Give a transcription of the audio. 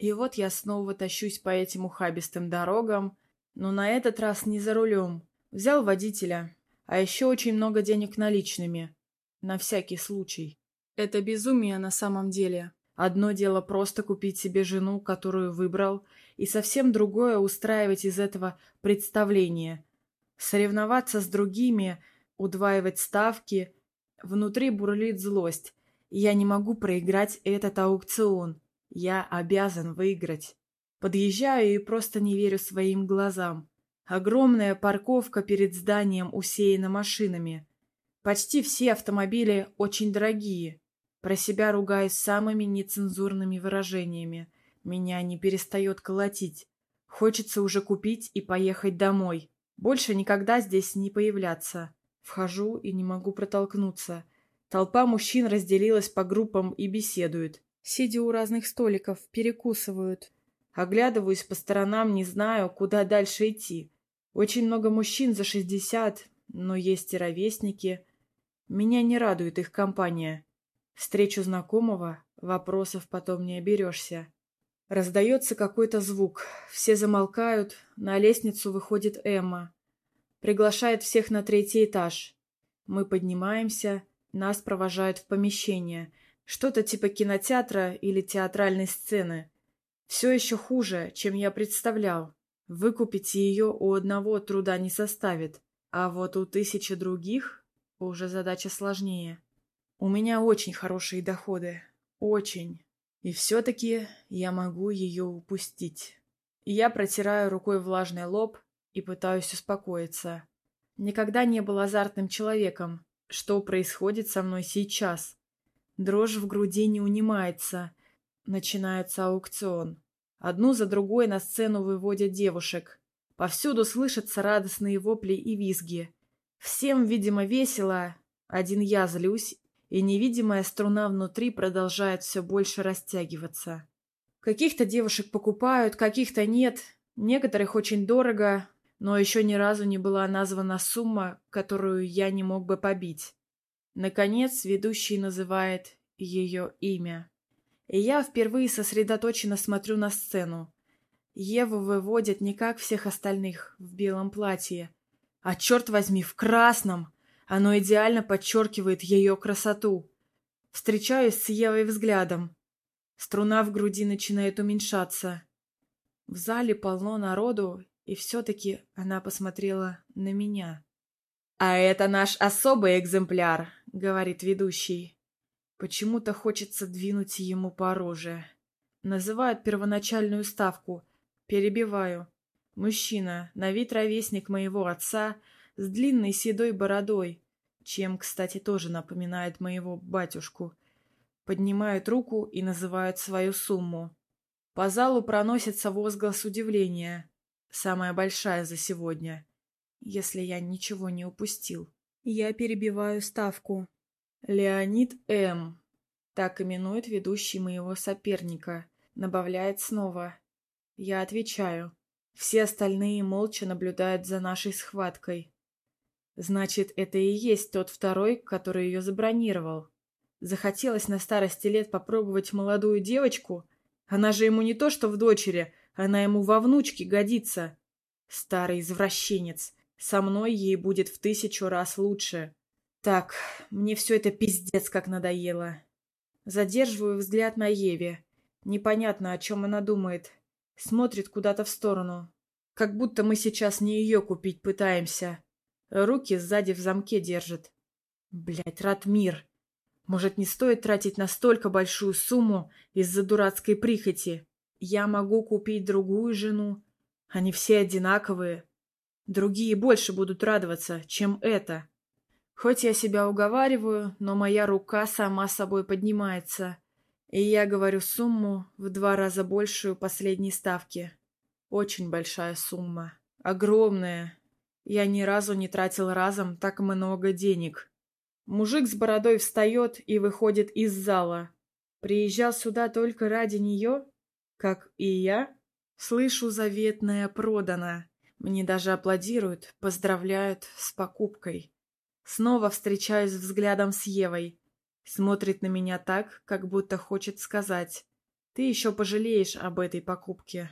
И вот я снова тащусь по этим ухабистым дорогам, но на этот раз не за рулем. Взял водителя, а еще очень много денег наличными. На всякий случай. Это безумие на самом деле. Одно дело просто купить себе жену, которую выбрал, и совсем другое устраивать из этого представление. Соревноваться с другими, удваивать ставки. Внутри бурлит злость. Я не могу проиграть этот аукцион. Я обязан выиграть. Подъезжаю и просто не верю своим глазам. Огромная парковка перед зданием усеяна машинами. Почти все автомобили очень дорогие. Про себя ругаюсь самыми нецензурными выражениями. Меня не перестает колотить. Хочется уже купить и поехать домой. Больше никогда здесь не появляться. Вхожу и не могу протолкнуться. Толпа мужчин разделилась по группам и беседует. Сидя у разных столиков, перекусывают. Оглядываюсь по сторонам, не знаю, куда дальше идти. Очень много мужчин за шестьдесят, но есть и ровесники. Меня не радует их компания. Встречу знакомого, вопросов потом не оберешься. Раздается какой-то звук. Все замолкают. На лестницу выходит Эмма. Приглашает всех на третий этаж. Мы поднимаемся. Нас провожают в помещение. Что-то типа кинотеатра или театральной сцены. Все еще хуже, чем я представлял. Выкупить ее у одного труда не составит. А вот у тысячи других уже задача сложнее. У меня очень хорошие доходы. Очень. И все-таки я могу ее упустить. Я протираю рукой влажный лоб и пытаюсь успокоиться. Никогда не был азартным человеком. Что происходит со мной сейчас? Дрожь в груди не унимается. Начинается аукцион. Одну за другой на сцену выводят девушек. Повсюду слышатся радостные вопли и визги. Всем, видимо, весело. Один я злюсь и невидимая струна внутри продолжает все больше растягиваться. Каких-то девушек покупают, каких-то нет, некоторых очень дорого, но еще ни разу не была названа сумма, которую я не мог бы побить. Наконец, ведущий называет ее имя. И я впервые сосредоточенно смотрю на сцену. Еву выводят не как всех остальных, в белом платье, а, черт возьми, в красном — оно идеально подчеркивает ее красоту. Встречаюсь с Евой взглядом. Струна в груди начинает уменьшаться. В зале полно народу, и все-таки она посмотрела на меня. «А это наш особый экземпляр», — говорит ведущий. Почему-то хочется двинуть ему по оружию. Называют первоначальную ставку. Перебиваю. Мужчина, на вид ровесник моего отца, с длинной седой бородой, чем, кстати, тоже напоминает моего батюшку. Поднимает руку и называет свою сумму. По залу проносится возглас удивления. Самая большая за сегодня. Если я ничего не упустил. Я перебиваю ставку. Леонид М. Так именует ведущий моего соперника. Набавляет снова. Я отвечаю. Все остальные молча наблюдают за нашей схваткой. Значит, это и есть тот второй, который ее забронировал. Захотелось на старости лет попробовать молодую девочку? Она же ему не то что в дочери, она ему во внучке годится. Старый извращенец. Со мной ей будет в тысячу раз лучше. Так, мне все это пиздец как надоело. Задерживаю взгляд на Еве. Непонятно, о чем она думает. Смотрит куда-то в сторону. Как будто мы сейчас не ее купить пытаемся. Руки сзади в замке держит. Блять, Ратмир. Может, не стоит тратить настолько большую сумму из-за дурацкой прихоти? Я могу купить другую жену. Они все одинаковые. Другие больше будут радоваться, чем это. Хоть я себя уговариваю, но моя рука сама собой поднимается. И я говорю сумму в два раза большую последней ставки. Очень большая сумма. Огромная. Я ни разу не тратил разом так много денег. Мужик с бородой встает и выходит из зала. Приезжал сюда только ради нее? Как и я? Слышу, заветное продано. Мне даже аплодируют, поздравляют с покупкой. Снова встречаюсь взглядом с Евой. Смотрит на меня так, как будто хочет сказать. Ты еще пожалеешь об этой покупке.